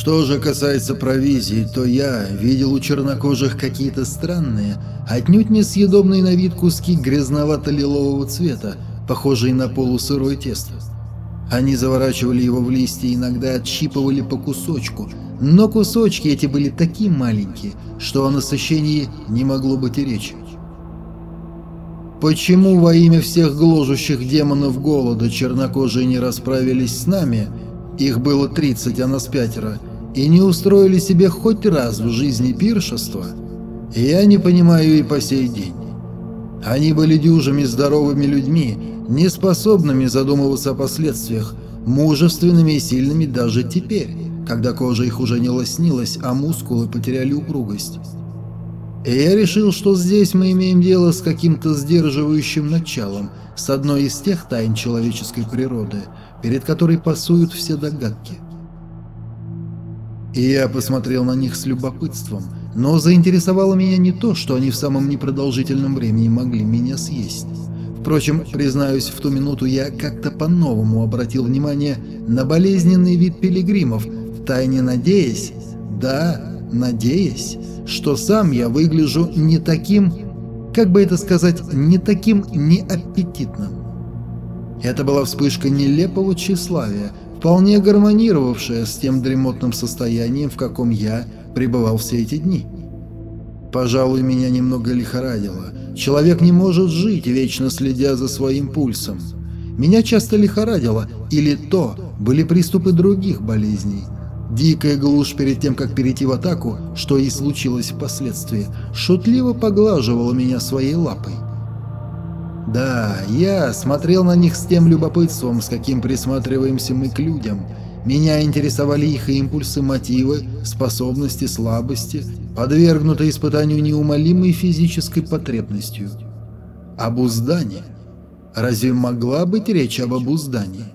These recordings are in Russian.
Что же касается провизии, то я видел у чернокожих какие-то странные, отнюдь не съедобные на вид куски грязновато-лилового цвета, похожие на полусырое тесто. Они заворачивали его в листья и иногда отщипывали по кусочку, но кусочки эти были такие маленькие, что о насыщении не могло быть и речи. Почему во имя всех гложущих демонов голода чернокожие не расправились с нами, их было 30, а нас пятеро, и не устроили себе хоть раз в жизни пиршества, я не понимаю и по сей день. Они были дюжими здоровыми людьми, неспособными задумываться о последствиях, мужественными и сильными даже теперь, когда кожа их уже не лоснилась, а мускулы потеряли упругость. И я решил, что здесь мы имеем дело с каким-то сдерживающим началом, с одной из тех тайн человеческой природы, перед которой пасуют все догадки. И я посмотрел на них с любопытством, но заинтересовало меня не то, что они в самом непродолжительном времени могли меня съесть. Впрочем, признаюсь, в ту минуту я как-то по-новому обратил внимание на болезненный вид пилигримов, втайне надеясь, да, надеясь, что сам я выгляжу не таким, как бы это сказать, не таким неаппетитным. Это была вспышка нелепого тщеславия, вполне гармонировавшая с тем дремотным состоянием, в каком я пребывал все эти дни. Пожалуй, меня немного лихорадило. Человек не может жить, вечно следя за своим пульсом. Меня часто лихорадило, или то были приступы других болезней. Дикая глушь перед тем, как перейти в атаку, что и случилось впоследствии, шутливо поглаживала меня своей лапой. Да, я смотрел на них с тем любопытством, с каким присматриваемся мы к людям – меня интересовали их импульсы, мотивы, способности, слабости, подвергнутые испытанию неумолимой физической потребностью. Обуздание. Разве могла быть речь об обуздании?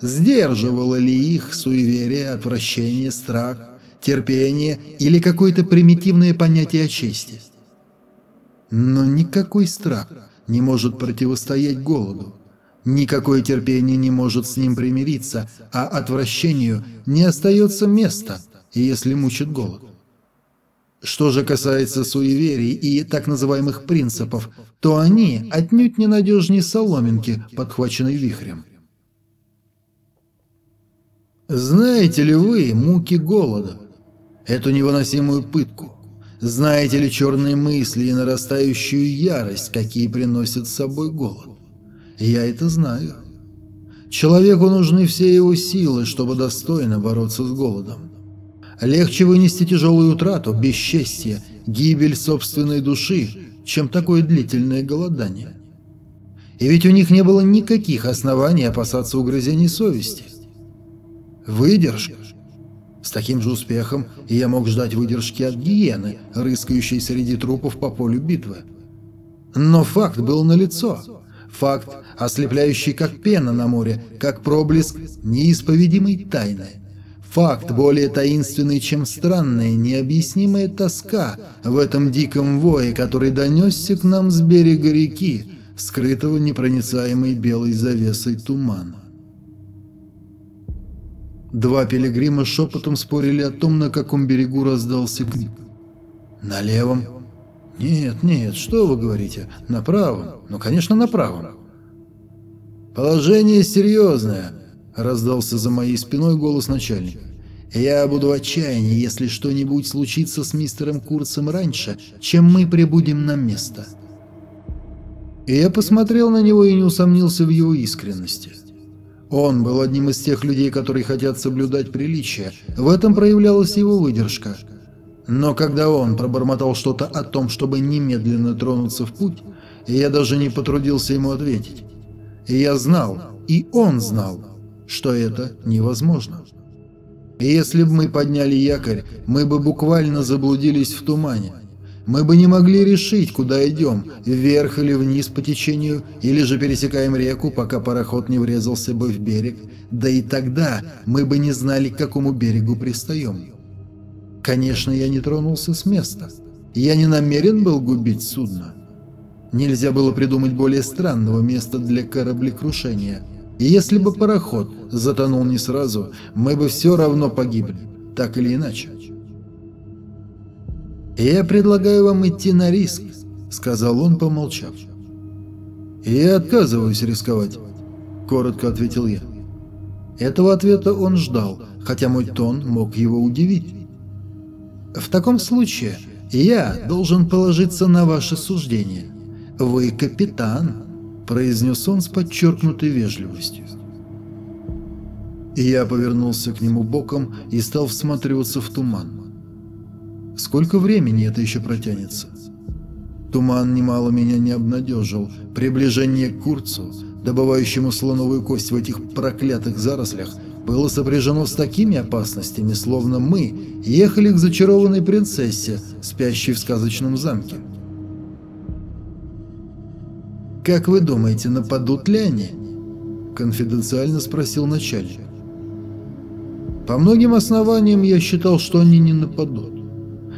Сдерживало ли их суеверие, отвращение, страх, терпение или какое-то примитивное понятие о чести? Но никакой страх не может противостоять голоду. Никакое терпение не может с ним примириться, а отвращению не остается места, если мучит голод. Что же касается суеверий и так называемых принципов, то они отнюдь не надежнее соломинки, подхваченной вихрем. Знаете ли вы муки голода? Эту невыносимую пытку? Знаете ли черные мысли и нарастающую ярость, какие приносит с собой голод? Я это знаю. Человеку нужны все его силы, чтобы достойно бороться с голодом. Легче вынести тяжелую утрату, бесчестье, гибель собственной души, чем такое длительное голодание. И ведь у них не было никаких оснований опасаться угрызений совести. Выдержка. С таким же успехом я мог ждать выдержки от гиены, рыскающей среди трупов по полю битвы. Но факт был налицо. Факт, ослепляющий как пена на море, как проблеск неисповедимой тайны. Факт более таинственный, чем странная, необъяснимая тоска в этом диком вое, который донесся к нам с берега реки, скрытого непроницаемой белой завесой тумана. Два пилигрима шепотом спорили о том, на каком берегу раздался крик. «На левом?» «Нет, нет, что вы говорите? На правом? Ну, конечно, на правом». «Положение серьезное», — раздался за моей спиной голос начальника. «Я буду в отчаянии, если что-нибудь случится с мистером Курцем раньше, чем мы прибудем на место». И я посмотрел на него и не усомнился в его искренности. Он был одним из тех людей, которые хотят соблюдать приличие. В этом проявлялась его выдержка — но когда он пробормотал что-то о том, чтобы немедленно тронуться в путь, я даже не потрудился ему ответить. Я знал, и он знал, что это невозможно. Если бы мы подняли якорь, мы бы буквально заблудились в тумане. Мы бы не могли решить, куда идем, вверх или вниз по течению, или же пересекаем реку, пока пароход не врезался бы в берег, да и тогда мы бы не знали, к какому берегу пристаем. Конечно, я не тронулся с места. Я не намерен был губить судно. Нельзя было придумать более странного места для кораблекрушения. И если бы пароход затонул не сразу, мы бы все равно погибли. так или иначе. «Я предлагаю вам идти на риск», — сказал он, помолчав. «Я отказываюсь рисковать», — коротко ответил я. Этого ответа он ждал, хотя мой тон мог его удивить. «В таком случае я должен положиться на ваше суждение. Вы капитан», — произнес он с подчеркнутой вежливостью. Я повернулся к нему боком и стал всматриваться в туман. Сколько времени это еще протянется? Туман немало меня не обнадежил. Приближение к Курцу, добывающему слоновую кость в этих проклятых зарослях, было сопряжено с такими опасностями, словно мы ехали к зачарованной принцессе, спящей в сказочном замке. «Как вы думаете, нападут ли они?» – конфиденциально спросил начальник. По многим основаниям я считал, что они не нападут.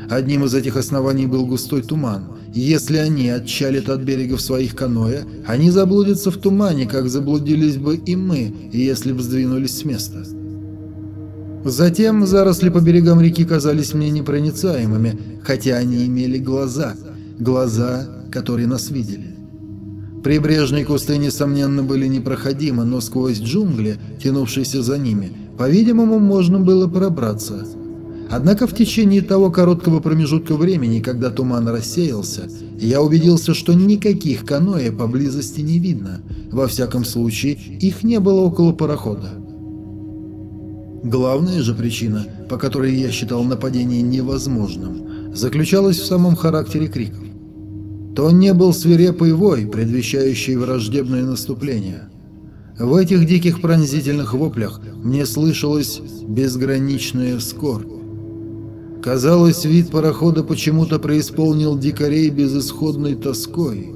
Одним из этих оснований был густой туман. Если они отчалят от берега в своих каноэ, они заблудятся в тумане, как заблудились бы и мы, если бы сдвинулись с места. Затем заросли по берегам реки казались мне непроницаемыми, хотя они имели глаза, глаза, которые нас видели. Прибрежные кусты, несомненно, были непроходимы, но сквозь джунгли, тянувшиеся за ними, по-видимому, можно было пробраться. Однако в течение того короткого промежутка времени, когда туман рассеялся, я убедился, что никаких каноэ поблизости не видно. Во всяком случае, их не было около парохода. Главная же причина, по которой я считал нападение невозможным, заключалась в самом характере криков. То не был свирепый вой, предвещающий враждебное наступление – в этих диких пронзительных воплях мне слышалась безграничная скорбь. Казалось, вид парохода почему-то преисполнил дикарей безысходной тоской.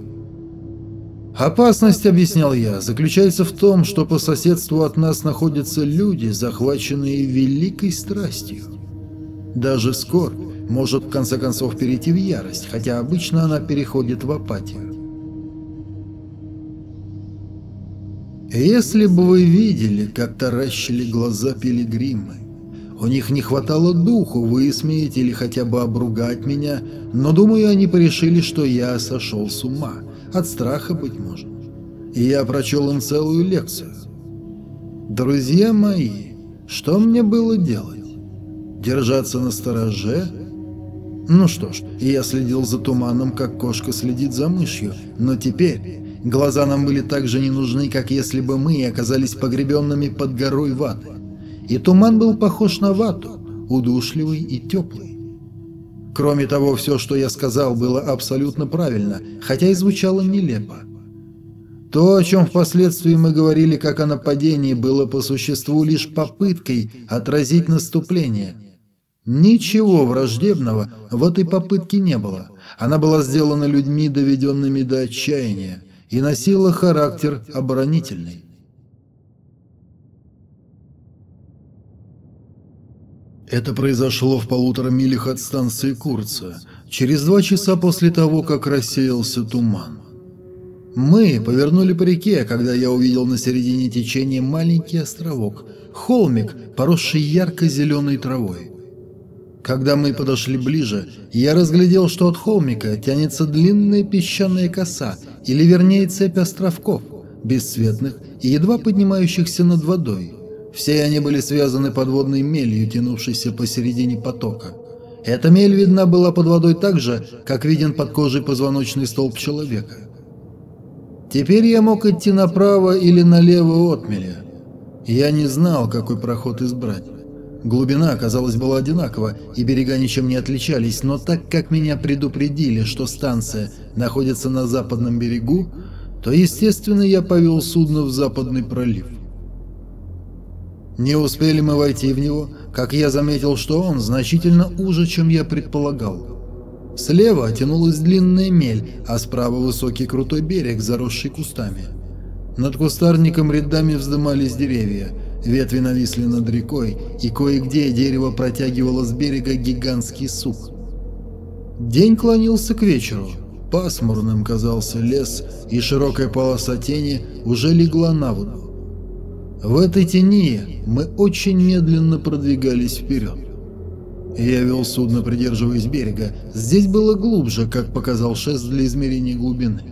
«Опасность, — объяснял я, — заключается в том, что по соседству от нас находятся люди, захваченные великой страстью. Даже скорбь может в конце концов перейти в ярость, хотя обычно она переходит в апатию. Если бы вы видели, как таращили глаза пилигримы, у них не хватало духу высмеять или хотя бы обругать меня, но, думаю, они порешили, что я сошел с ума, от страха, быть может. И я прочел им целую лекцию. Друзья мои, что мне было делать? Держаться на стороже? Ну что ж, я следил за туманом, как кошка следит за мышью, но теперь Глаза нам были так же не нужны, как если бы мы оказались погребенными под горой ваты. И туман был похож на вату, удушливый и теплый. Кроме того, все, что я сказал, было абсолютно правильно, хотя и звучало нелепо. То, о чем впоследствии мы говорили как о нападении, было по существу лишь попыткой отразить наступление. Ничего враждебного в этой попытке не было. Она была сделана людьми, доведенными до отчаяния и носила характер оборонительный. Это произошло в полутора милях от станции Курца, через два часа после того, как рассеялся туман. Мы повернули по реке, когда я увидел на середине течения маленький островок, холмик, поросший ярко-зеленой травой. Когда мы подошли ближе, я разглядел, что от холмика тянется длинная песчаная коса, или вернее цепь островков, бесцветных и едва поднимающихся над водой. Все они были связаны подводной мелью, тянувшейся посередине потока. Эта мель видна была под водой так же, как виден под кожей позвоночный столб человека. Теперь я мог идти направо или налево от мели. Я не знал, какой проход избрать. Глубина, казалось, была одинакова, и берега ничем не отличались, но так как меня предупредили, что станция находится на западном берегу, то, естественно, я повел судно в западный пролив. Не успели мы войти в него, как я заметил, что он значительно уже, чем я предполагал. Слева тянулась длинная мель, а справа высокий крутой берег, заросший кустами. Над кустарником рядами вздымались деревья – Ветви нависли над рекой, и кое-где дерево протягивало с берега гигантский сук. День клонился к вечеру. Пасмурным казался лес, и широкая полоса тени уже легла на воду. В этой тени мы очень медленно продвигались вперед. Я вел судно, придерживаясь берега. Здесь было глубже, как показал шест для измерения глубины.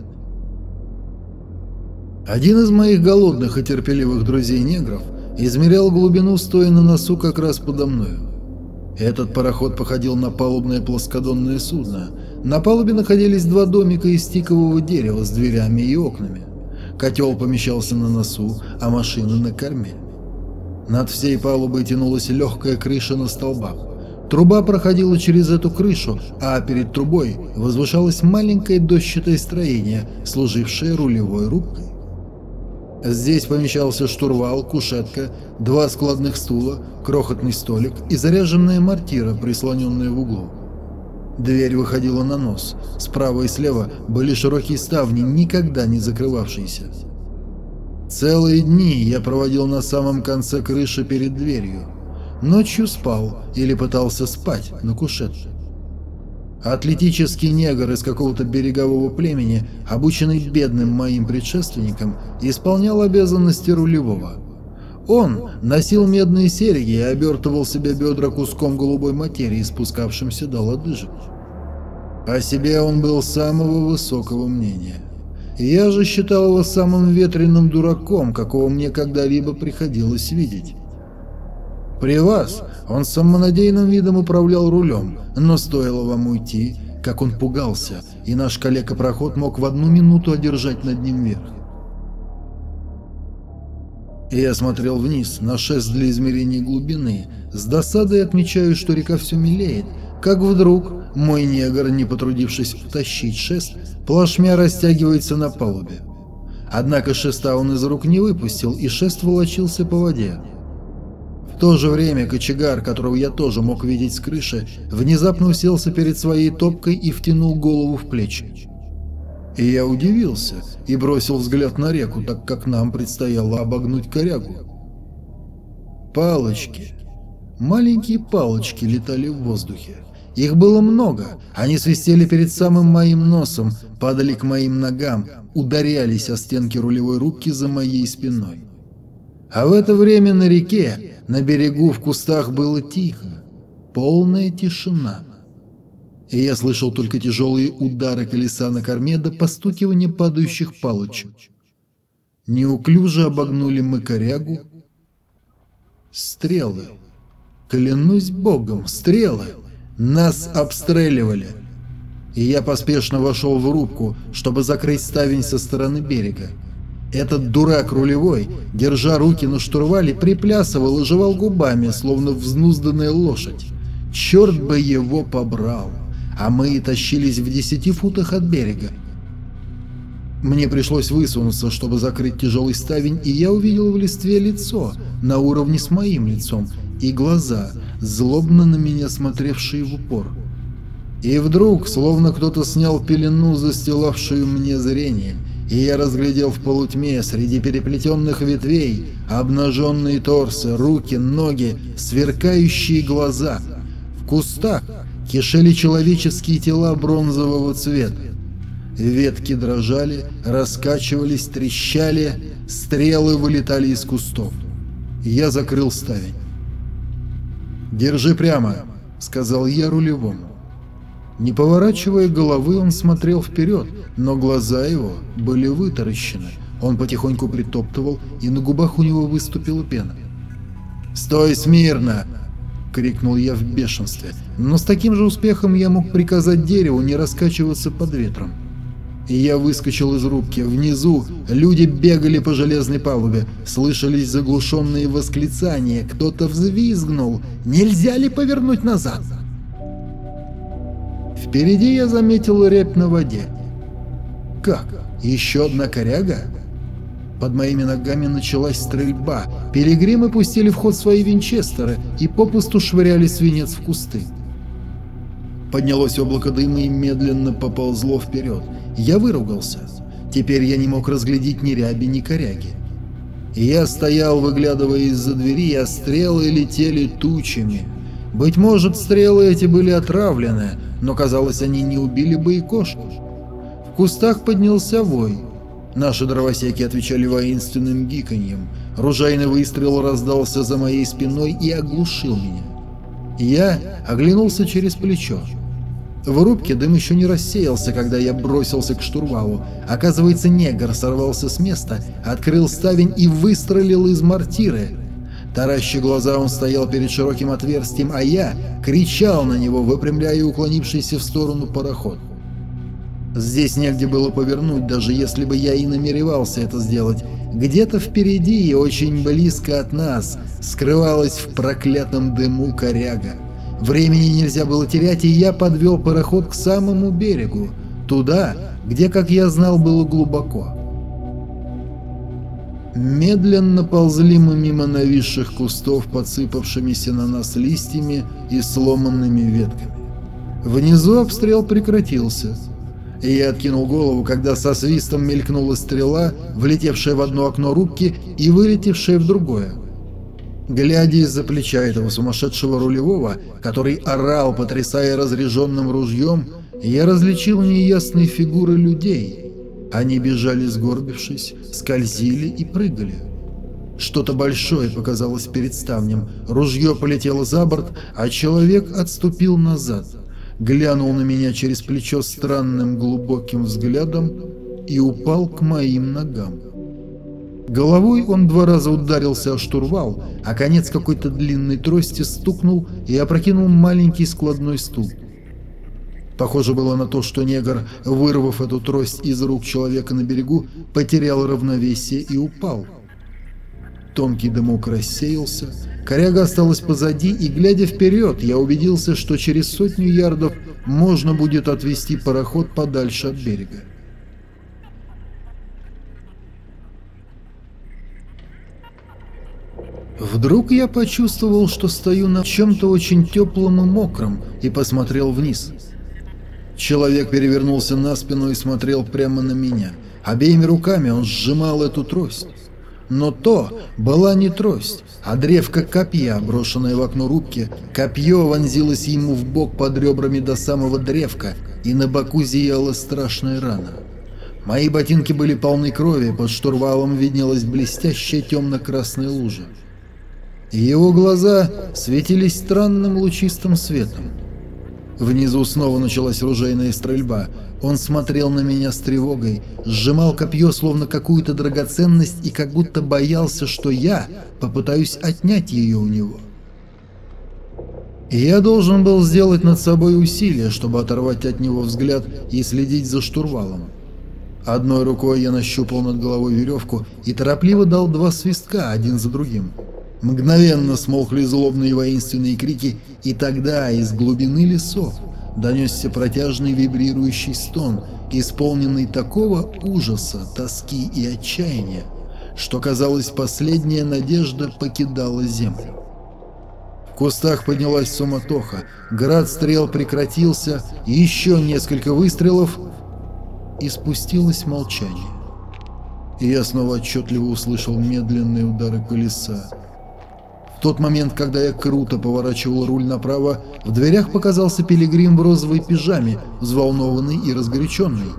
Один из моих голодных и терпеливых друзей-негров измерял глубину, стоя на носу как раз подо мною. Этот пароход походил на палубное плоскодонное судно. На палубе находились два домика из тикового дерева с дверями и окнами. Котел помещался на носу, а машина на корме. Над всей палубой тянулась легкая крыша на столбах. Труба проходила через эту крышу, а перед трубой возвышалось маленькое дощатое строение, служившее рулевой рубкой. Здесь помещался штурвал, кушетка, два складных стула, крохотный столик и заряженная мортира, прислоненная в углу. Дверь выходила на нос. Справа и слева были широкие ставни, никогда не закрывавшиеся. Целые дни я проводил на самом конце крыши перед дверью. Ночью спал или пытался спать на кушетке. Атлетический негр из какого-то берегового племени, обученный бедным моим предшественником, исполнял обязанности рулевого. Он носил медные серьги и обертывал себе бедра куском голубой материи, спускавшимся до лодыжек. О себе он был самого высокого мнения. Я же считал его самым ветреным дураком, какого мне когда-либо приходилось видеть. При вас он самонадеянным видом управлял рулем, но стоило вам уйти, как он пугался, и наш коллега-проход мог в одну минуту одержать над ним верх. Я смотрел вниз на шест для измерения глубины, с досадой отмечаю, что река все мелеет, как вдруг мой негр, не потрудившись утащить шест, плашмя растягивается на палубе. Однако шеста он из рук не выпустил, и шест волочился по воде то же время кочегар, которого я тоже мог видеть с крыши, внезапно уселся перед своей топкой и втянул голову в плечи. И я удивился и бросил взгляд на реку, так как нам предстояло обогнуть корягу. Палочки. Маленькие палочки летали в воздухе. Их было много, они свистели перед самым моим носом, падали к моим ногам, ударялись о стенки рулевой рубки за моей спиной. А в это время на реке, на берегу в кустах было тихо, полная тишина. И я слышал только тяжелые удары колеса на корме до постукивания падающих палочек. Неуклюже обогнули мы корягу. Стрелы. Клянусь богом, стрелы. Нас обстреливали. И я поспешно вошел в рубку, чтобы закрыть ставень со стороны берега. Этот дурак рулевой, держа руки на штурвале, приплясывал и жевал губами, словно взнузданная лошадь. Черт бы его побрал! А мы тащились в десяти футах от берега. Мне пришлось высунуться, чтобы закрыть тяжелый ставень, и я увидел в листве лицо, на уровне с моим лицом, и глаза, злобно на меня смотревшие в упор. И вдруг, словно кто-то снял пелену, застилавшую мне зрение — и я разглядел в полутьме среди переплетенных ветвей обнаженные торсы, руки, ноги, сверкающие глаза. В кустах кишели человеческие тела бронзового цвета. Ветки дрожали, раскачивались, трещали, стрелы вылетали из кустов. Я закрыл ставень. «Держи прямо», — сказал я рулевому. Не поворачивая головы, он смотрел вперед, но глаза его были вытаращены. Он потихоньку притоптывал, и на губах у него выступила пена. «Стой смирно!» — крикнул я в бешенстве. Но с таким же успехом я мог приказать дереву не раскачиваться под ветром. Я выскочил из рубки. Внизу люди бегали по железной палубе. Слышались заглушенные восклицания. Кто-то взвизгнул. «Нельзя ли повернуть назад?» Впереди я заметил рябь на воде. Как? Еще одна коряга? Под моими ногами началась стрельба. Пилигримы пустили в ход свои винчестеры и попусту швыряли свинец в кусты. Поднялось облако дыма и медленно поползло вперед. Я выругался. Теперь я не мог разглядеть ни ряби, ни коряги. Я стоял, выглядывая из-за двери, а стрелы летели тучами. Быть может, стрелы эти были отравлены, но, казалось, они не убили бы и кошку. В кустах поднялся вой. Наши дровосеки отвечали воинственным гиканьем. Ружайный выстрел раздался за моей спиной и оглушил меня. Я оглянулся через плечо. В рубке дым еще не рассеялся, когда я бросился к штурвалу. Оказывается, негр сорвался с места, открыл ставень и выстрелил из мортиры. Таращи глаза он стоял перед широким отверстием, а я кричал на него, выпрямляя уклонившийся в сторону пароход. Здесь негде было повернуть, даже если бы я и намеревался это сделать. Где-то впереди и очень близко от нас скрывалась в проклятом дыму коряга. Времени нельзя было терять, и я подвел пароход к самому берегу, туда, где, как я знал, было глубоко. Медленно ползли мы мимо нависших кустов, подсыпавшимися на нас листьями и сломанными ветками. Внизу обстрел прекратился, и я откинул голову, когда со свистом мелькнула стрела, влетевшая в одно окно рубки и вылетевшая в другое. Глядя из-за плеча этого сумасшедшего рулевого, который орал, потрясая разряженным ружьем, я различил неясные фигуры людей. Они бежали сгорбившись, скользили и прыгали. Что-то большое показалось перед ставнем, ружье полетело за борт, а человек отступил назад, глянул на меня через плечо странным глубоким взглядом и упал к моим ногам. Головой он два раза ударился о штурвал, а конец какой-то длинной трости стукнул и опрокинул маленький складной стул. Похоже было на то, что негр, вырвав эту трость из рук человека на берегу, потерял равновесие и упал. Тонкий дымок рассеялся, коряга осталась позади, и, глядя вперед, я убедился, что через сотню ярдов можно будет отвести пароход подальше от берега. Вдруг я почувствовал, что стою на чем-то очень теплом и мокром, и посмотрел вниз. Человек перевернулся на спину и смотрел прямо на меня. Обеими руками он сжимал эту трость. Но то была не трость, а древко копья, брошенное в окно рубки. Копье вонзилось ему в бок под ребрами до самого древка, и на боку зияла страшная рана. Мои ботинки были полны крови, под штурвалом виднелась блестящая темно-красная лужа. Его глаза светились странным лучистым светом. Внизу снова началась ружейная стрельба. Он смотрел на меня с тревогой, сжимал копье, словно какую-то драгоценность, и как будто боялся, что я попытаюсь отнять ее у него. Я должен был сделать над собой усилие, чтобы оторвать от него взгляд и следить за штурвалом. Одной рукой я нащупал над головой веревку и торопливо дал два свистка один за другим. Мгновенно смолкли злобные воинственные крики, и тогда из глубины лесов донесся протяжный вибрирующий стон, исполненный такого ужаса, тоски и отчаяния, что, казалось, последняя надежда покидала землю. В кустах поднялась суматоха, град стрел прекратился, еще несколько выстрелов, и спустилось молчание. И я снова отчетливо услышал медленные удары колеса, тот момент, когда я круто поворачивал руль направо, в дверях показался пилигрим в розовой пижаме, взволнованный и разгоряченный.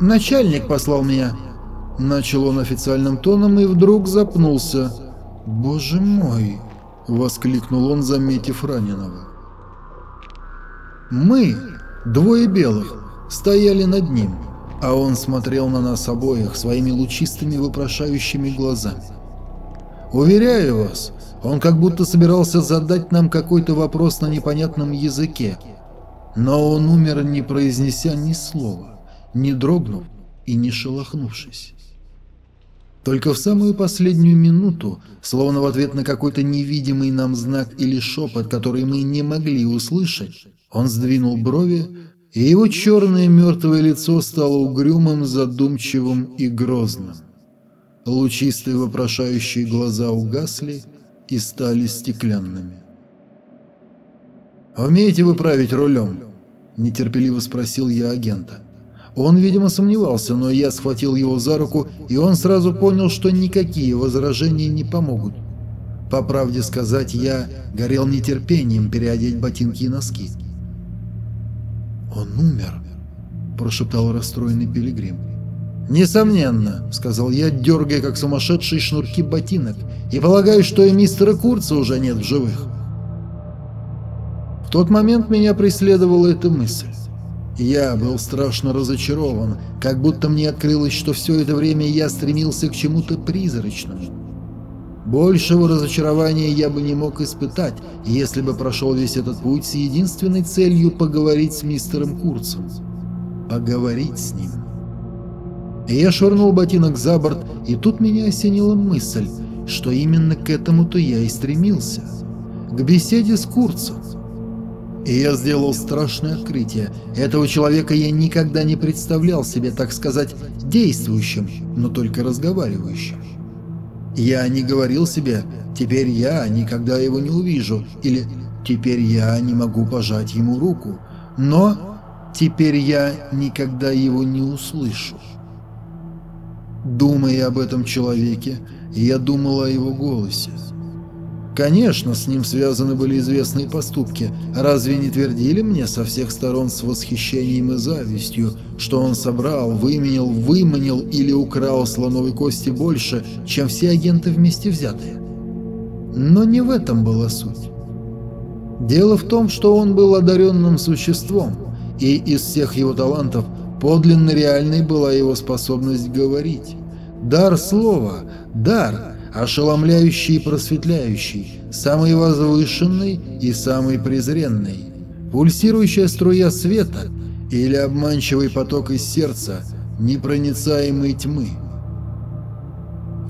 «Начальник послал меня», — начал он официальным тоном и вдруг запнулся. «Боже мой!» — воскликнул он, заметив раненого. Мы, двое белых, стояли над ним, а он смотрел на нас обоих своими лучистыми вопрошающими глазами. Уверяю вас, он как будто собирался задать нам какой-то вопрос на непонятном языке. Но он умер, не произнеся ни слова, не дрогнув и не шелохнувшись. Только в самую последнюю минуту, словно в ответ на какой-то невидимый нам знак или шепот, который мы не могли услышать, он сдвинул брови, и его черное мертвое лицо стало угрюмым, задумчивым и грозным. Лучистые вопрошающие глаза угасли и стали стеклянными. «Умеете вы править рулем?» – нетерпеливо спросил я агента. Он, видимо, сомневался, но я схватил его за руку, и он сразу понял, что никакие возражения не помогут. По правде сказать, я горел нетерпением переодеть ботинки и носки. «Он умер», – прошептал расстроенный пилигрим. «Несомненно», — сказал я, дергая как сумасшедший шнурки ботинок, «и полагаю, что и мистера Курца уже нет в живых». В тот момент меня преследовала эта мысль. Я был страшно разочарован, как будто мне открылось, что все это время я стремился к чему-то призрачному. Большего разочарования я бы не мог испытать, если бы прошел весь этот путь с единственной целью поговорить с мистером Курцем. Поговорить с ним. Я швырнул ботинок за борт, и тут меня осенила мысль, что именно к этому-то я и стремился. К беседе с Курцем. И я сделал страшное открытие. Этого человека я никогда не представлял себе, так сказать, действующим, но только разговаривающим. Я не говорил себе «теперь я никогда его не увижу» или «теперь я не могу пожать ему руку», но «теперь я никогда его не услышу». Думая об этом человеке, я думал о его голосе. Конечно, с ним связаны были известные поступки. Разве не твердили мне со всех сторон с восхищением и завистью, что он собрал, выменил, выманил или украл слоновой кости больше, чем все агенты вместе взятые? Но не в этом была суть. Дело в том, что он был одаренным существом, и из всех его талантов подлинно реальной была его способность говорить. Дар слова, дар, ошеломляющий и просветляющий, самый возвышенный и самый презренный, пульсирующая струя света или обманчивый поток из сердца непроницаемой тьмы.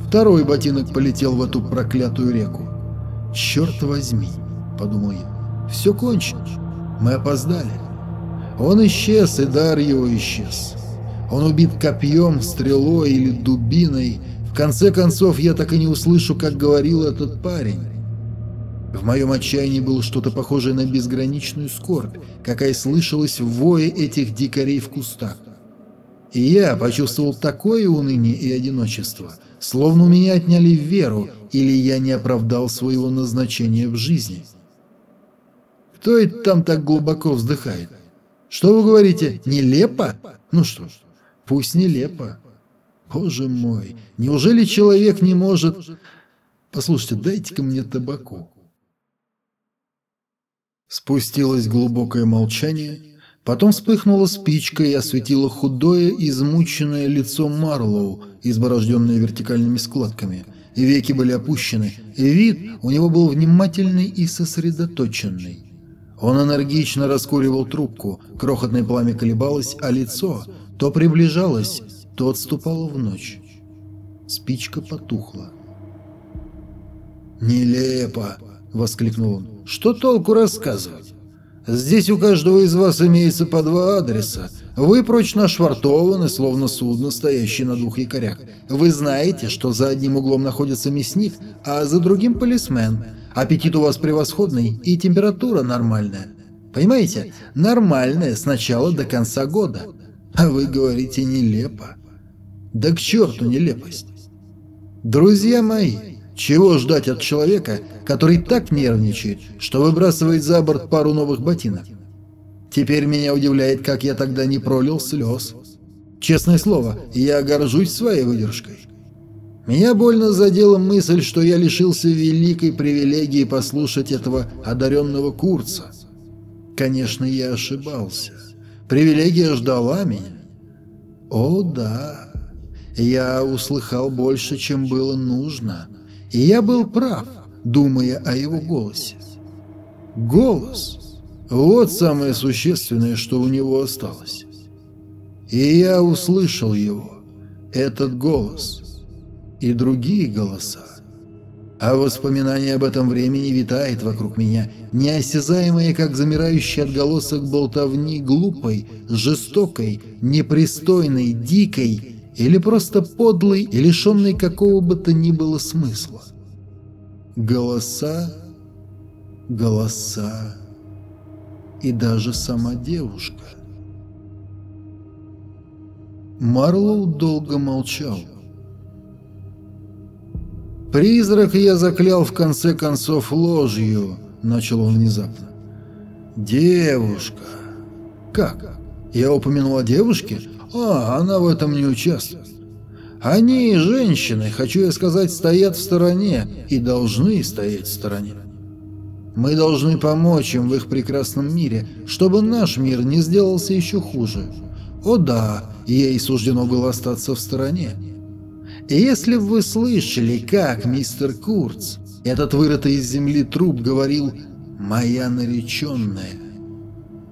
Второй ботинок полетел в эту проклятую реку. «Черт возьми», — подумал я, — «все кончено. Мы опоздали». Он исчез, и дар его исчез. Он убит копьем, стрелой или дубиной, в конце концов, я так и не услышу, как говорил этот парень. В моем отчаянии было что-то похожее на безграничную скорбь, какая слышалась в вое этих дикарей в кустах. И я почувствовал такое уныние и одиночество, словно у меня отняли веру, или я не оправдал своего назначения в жизни. Кто это там так глубоко вздыхает? Что вы говорите, нелепо? Ну что ж, пусть нелепо. Боже мой, неужели человек не может... Послушайте, дайте-ка мне табаку. Спустилось глубокое молчание, потом вспыхнула спичка и осветила худое, измученное лицо Марлоу, изборожденное вертикальными складками. И веки были опущены, и вид у него был внимательный и сосредоточенный. Он энергично раскуривал трубку, крохотное пламя колебалось, а лицо то приближалось, то отступало в ночь. Спичка потухла. «Нелепо!» — воскликнул он. «Что толку рассказывать? Здесь у каждого из вас имеется по два адреса. Вы прочно швартованы, словно судно, стоящее на двух якорях. Вы знаете, что за одним углом находится мясник, а за другим полисмен. Аппетит у вас превосходный и температура нормальная. Понимаете? Нормальная с начала до конца года. А вы говорите нелепо. Да к черту нелепость. Друзья мои, чего ждать от человека, который так нервничает, что выбрасывает за борт пару новых ботинок? Теперь меня удивляет, как я тогда не пролил слез. Честное слово, я горжусь своей выдержкой. Меня больно задела мысль, что я лишился великой привилегии послушать этого одаренного курца. Конечно, я ошибался. Привилегия ждала меня. О, да. Я услыхал больше, чем было нужно, и я был прав, думая о его голосе. Голос – вот самое существенное, что у него осталось. И я услышал его, этот голос, и другие голоса. А воспоминание об этом времени витает вокруг меня, неосязаемое, как замирающий отголосок болтовни глупой, жестокой, непристойной, дикой или просто подлый и лишенный какого бы то ни было смысла. Голоса, голоса и даже сама девушка. Марлоу долго молчал. «Призрак я заклял в конце концов ложью», — начал он внезапно. «Девушка». «Как? Я упомянул о девушке? А, она в этом не участвует. Они, женщины, хочу я сказать, стоят в стороне и должны стоять в стороне. Мы должны помочь им в их прекрасном мире, чтобы наш мир не сделался еще хуже. О да, ей суждено было остаться в стороне. Если бы вы слышали, как мистер Курц, этот вырытый из земли труп, говорил «моя нареченная»,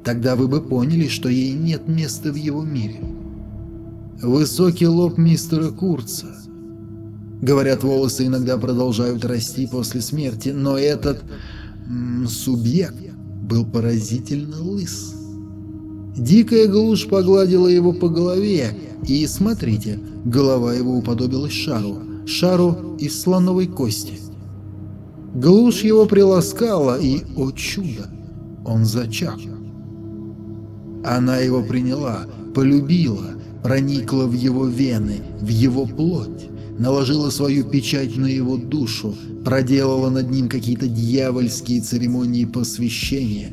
тогда вы бы поняли, что ей нет места в его мире. Высокий лоб мистера Курца. Говорят, волосы иногда продолжают расти после смерти, но этот субъект был поразительно лыс. Дикая глушь погладила его по голове, и, смотрите, голова его уподобилась шару, шару из слоновой кости. Глушь его приласкала, и, о чудо, он зачах. Она его приняла, полюбила, проникла в его вены, в его плоть, наложила свою печать на его душу, проделала над ним какие-то дьявольские церемонии посвящения.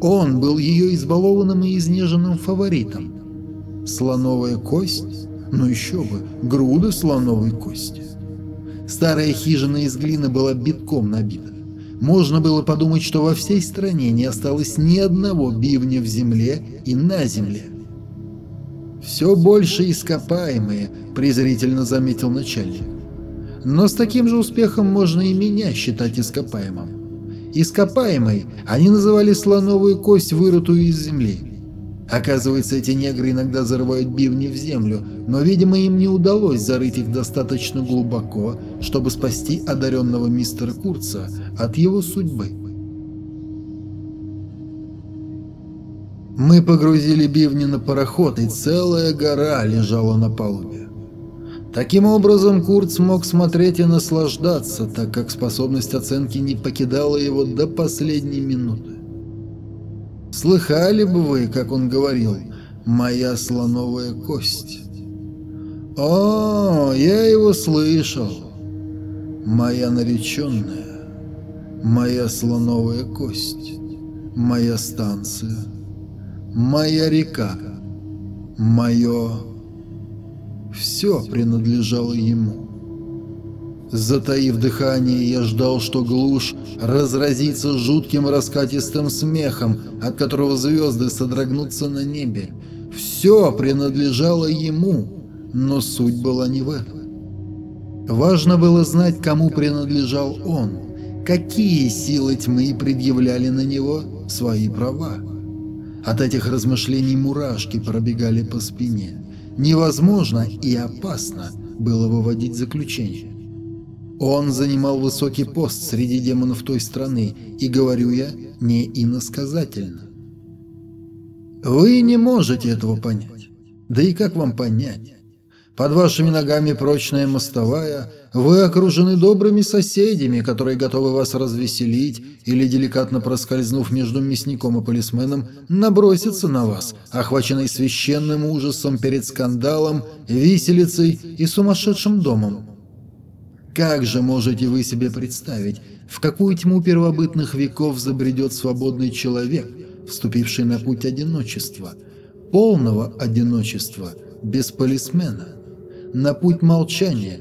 Он был ее избалованным и изнеженным фаворитом. Слоновая кость? Ну еще бы, груда слоновой кости. Старая хижина из глины была битком набита. Можно было подумать, что во всей стране не осталось ни одного бивня в земле и на земле. «Все больше ископаемые», — презрительно заметил начальник. «Но с таким же успехом можно и меня считать ископаемым. Ископаемой они называли слоновую кость, вырытую из земли. Оказывается, эти негры иногда зарывают бивни в землю, но, видимо, им не удалось зарыть их достаточно глубоко, чтобы спасти одаренного мистера Курца от его судьбы. Мы погрузили бивни на пароход, и целая гора лежала на палубе. Таким образом, Курт смог смотреть и наслаждаться, так как способность оценки не покидала его до последней минуты. Слыхали бы вы, как он говорил, «моя слоновая кость». О, я его слышал. Моя нареченная, моя слоновая кость, моя станция — моя река, мое... Все принадлежало ему. Затаив дыхание, я ждал, что глушь разразится жутким раскатистым смехом, от которого звезды содрогнутся на небе. Все принадлежало ему, но суть была не в этом. Важно было знать, кому принадлежал он, какие силы тьмы предъявляли на него свои права. От этих размышлений мурашки пробегали по спине. Невозможно и опасно было выводить заключение. Он занимал высокий пост среди демонов той страны, и говорю я не иносказательно. Вы не можете этого понять. Да и как вам понять? Под вашими ногами прочная мостовая, вы окружены добрыми соседями, которые готовы вас развеселить или, деликатно проскользнув между мясником и полисменом, наброситься на вас, охваченный священным ужасом перед скандалом, виселицей и сумасшедшим домом. Как же можете вы себе представить, в какую тьму первобытных веков забредет свободный человек, вступивший на путь одиночества, полного одиночества, без полисмена? на путь молчания,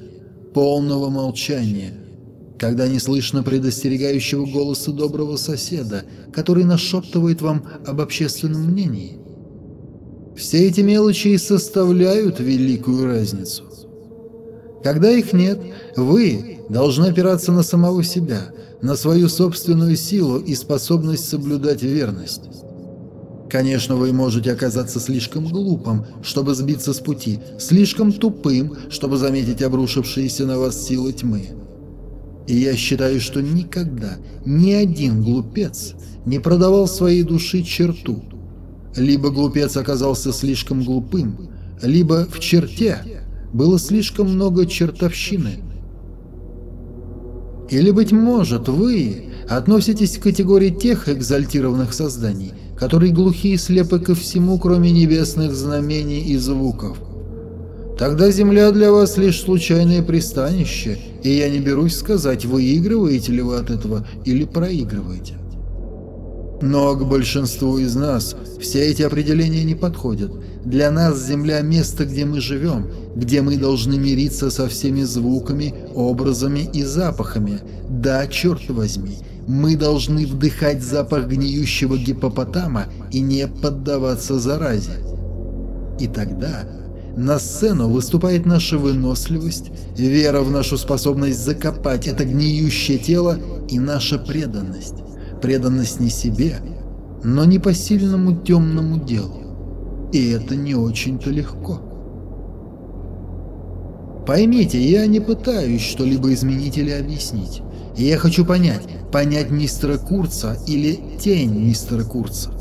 полного молчания, когда не слышно предостерегающего голоса доброго соседа, который нашептывает вам об общественном мнении. Все эти мелочи и составляют великую разницу. Когда их нет, вы должны опираться на самого себя, на свою собственную силу и способность соблюдать верность. Конечно, вы можете оказаться слишком глупым, чтобы сбиться с пути, слишком тупым, чтобы заметить обрушившиеся на вас силы тьмы. И я считаю, что никогда ни один глупец не продавал своей души черту. Либо глупец оказался слишком глупым, либо в черте было слишком много чертовщины. Или, быть может, вы относитесь к категории тех экзальтированных созданий, которые глухи и слепы ко всему, кроме небесных знамений и звуков. Тогда Земля для вас лишь случайное пристанище, и я не берусь сказать, выигрываете ли вы от этого или проигрываете. Но к большинству из нас все эти определения не подходят. Для нас Земля – место, где мы живем, где мы должны мириться со всеми звуками, образами и запахами. Да, черт возьми, мы должны вдыхать запах гниющего гипопотама и не поддаваться заразе. И тогда на сцену выступает наша выносливость, вера в нашу способность закопать это гниющее тело и наша преданность. Преданность не себе, но не посильному темному делу. И это не очень-то легко. Поймите, я не пытаюсь что-либо изменить или объяснить. Я хочу понять, понять мистера Курца или тень мистера Курца.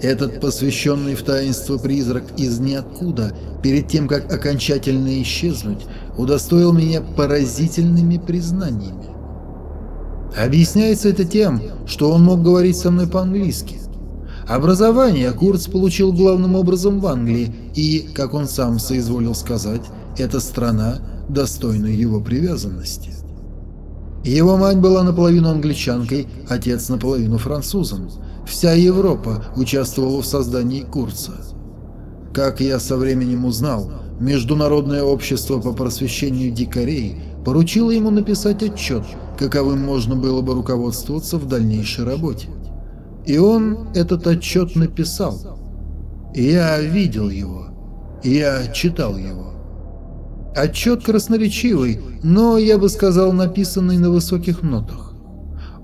Этот посвященный в таинство призрак из ниоткуда, перед тем, как окончательно исчезнуть, удостоил меня поразительными признаниями. Объясняется это тем, что он мог говорить со мной по-английски. Образование Курц получил главным образом в Англии, и, как он сам соизволил сказать, эта страна достойна его привязанности. Его мать была наполовину англичанкой, отец наполовину французом. Вся Европа участвовала в создании Курца. Как я со временем узнал, Международное общество по просвещению дикарей поручило ему написать отчет, каковым можно было бы руководствоваться в дальнейшей работе. И он этот отчет написал. Я видел его. Я читал его. Отчет красноречивый, но, я бы сказал, написанный на высоких нотах.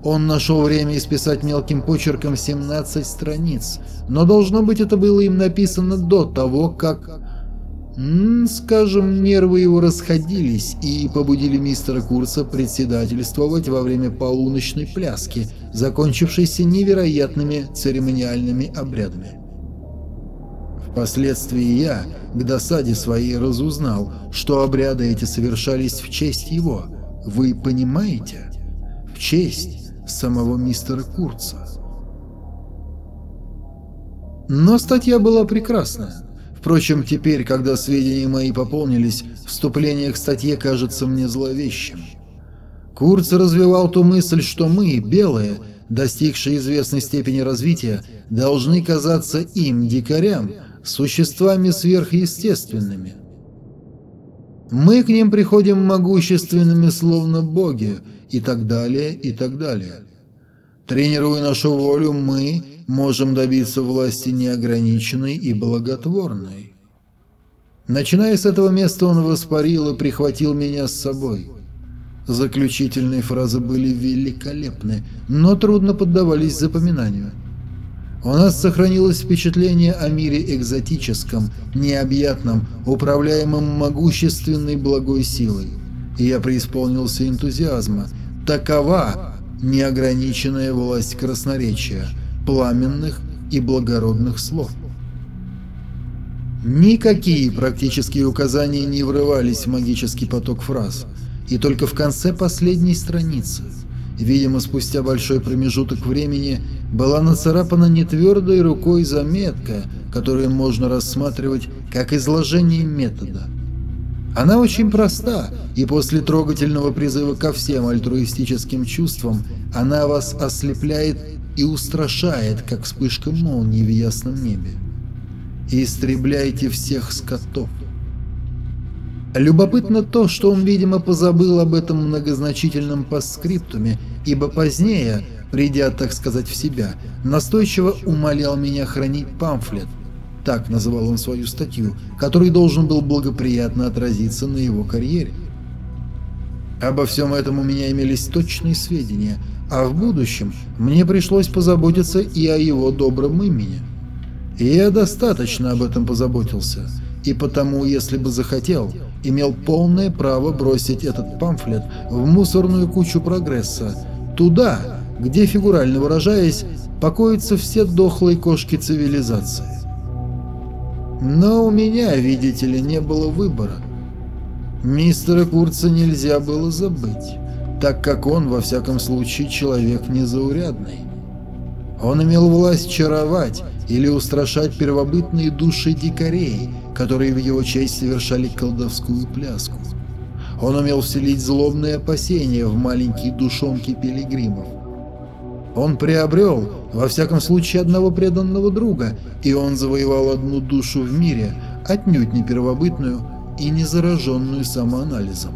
Он нашел время исписать мелким почерком 17 страниц, но должно быть это было им написано до того, как... Скажем, нервы его расходились и побудили мистера Курса председательствовать во время полуночной пляски, закончившейся невероятными церемониальными обрядами. Впоследствии я, к досаде своей, разузнал, что обряды эти совершались в честь его. Вы понимаете? В честь самого мистера Курца. Но статья была прекрасная. Впрочем, теперь, когда сведения мои пополнились, вступление к статье кажется мне зловещим. Курц развивал ту мысль, что мы, белые, достигшие известной степени развития, должны казаться им, дикарям, существами сверхъестественными. Мы к ним приходим могущественными, словно боги, и так далее, и так далее. Тренируя нашу волю, мы можем добиться власти неограниченной и благотворной. Начиная с этого места он воспарил и прихватил меня с собой. Заключительные фразы были великолепны, но трудно поддавались запоминанию. У нас сохранилось впечатление о мире экзотическом, необъятном, управляемом могущественной благой силой. И я преисполнился энтузиазма. Такова неограниченная власть красноречия, пламенных и благородных слов. Никакие практические указания не врывались в магический поток фраз, и только в конце последней страницы, видимо, спустя большой промежуток времени, была нацарапана нетвердой рукой заметка, которую можно рассматривать как изложение метода. Она очень проста, и после трогательного призыва ко всем альтруистическим чувствам она вас ослепляет и устрашает, как вспышка молнии в ясном небе. «Истребляйте всех скотов». Любопытно то, что он, видимо, позабыл об этом многозначительном постскриптуме, ибо позднее, придя, так сказать, в себя, настойчиво умолял меня хранить памфлет, так называл он свою статью, который должен был благоприятно отразиться на его карьере. Обо всем этом у меня имелись точные сведения, а в будущем мне пришлось позаботиться и о его добром имени. И я достаточно об этом позаботился, и потому, если бы захотел, имел полное право бросить этот памфлет в мусорную кучу прогресса, туда, где, фигурально выражаясь, покоятся все дохлые кошки цивилизации. Но у меня, видите ли, не было выбора. Мистера Курца нельзя было забыть, так как он, во всяком случае, человек незаурядный. Он имел власть чаровать или устрашать первобытные души дикарей, которые в его честь совершали колдовскую пляску. Он умел вселить злобные опасения в маленькие душонки пилигримов. Он приобрел, во всяком случае, одного преданного друга, и он завоевал одну душу в мире, отнюдь не первобытную и не зараженную самоанализом.